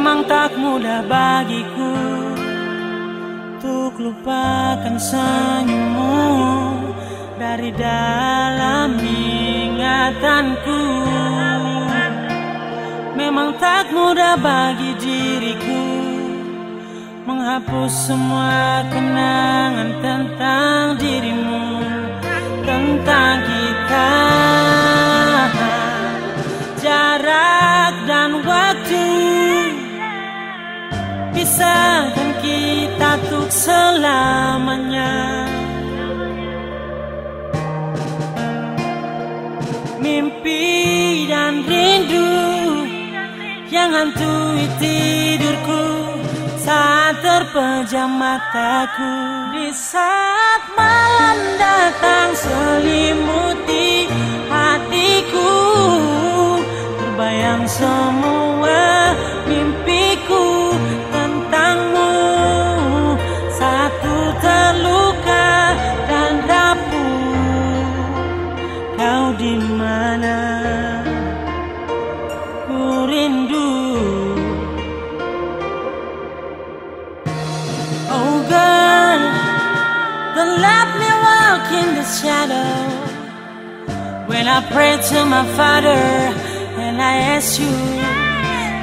Memang tak mudah bagiku Untuk lupakan senyummu Dari dalam ingatanku. Memang tak mudah bagi diriku Menghapus semua kenangan tentang dirimu Pisahkan kita untuk selamanya. Mimpi dan rindu Yang hantui tidurku Saat terpejam mataku. Di saat malam datang selimuti di mana? Ku rindu. Oh girl Don't let me walk in the shadow. When I pray to my father And I ask you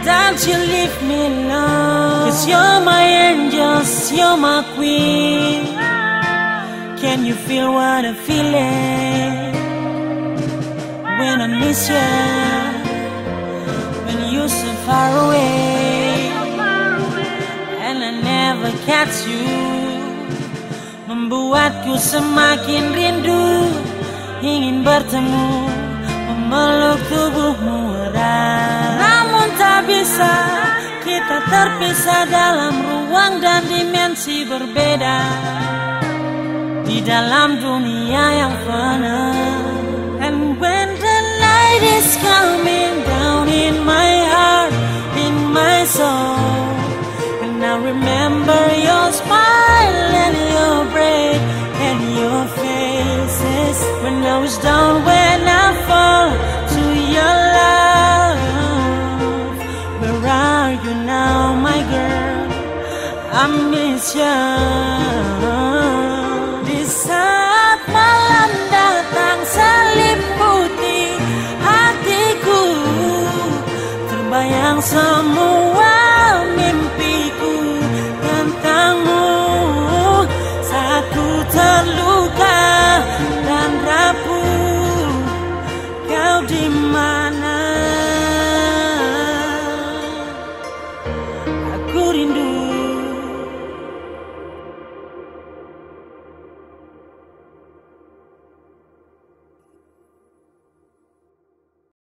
Don't you leave me alone? Cause you're my angels You're my queen. Can you feel what I'm feeling When I miss you When you're so far away And I never catch you. Membuatku semakin rindu Ingin bertemu Memeluk tubuhmu erat. Namun tak bisa Kita terpisah dalam ruang dan dimensi berbeda. Di dalam dunia yang fana I miss you Di saat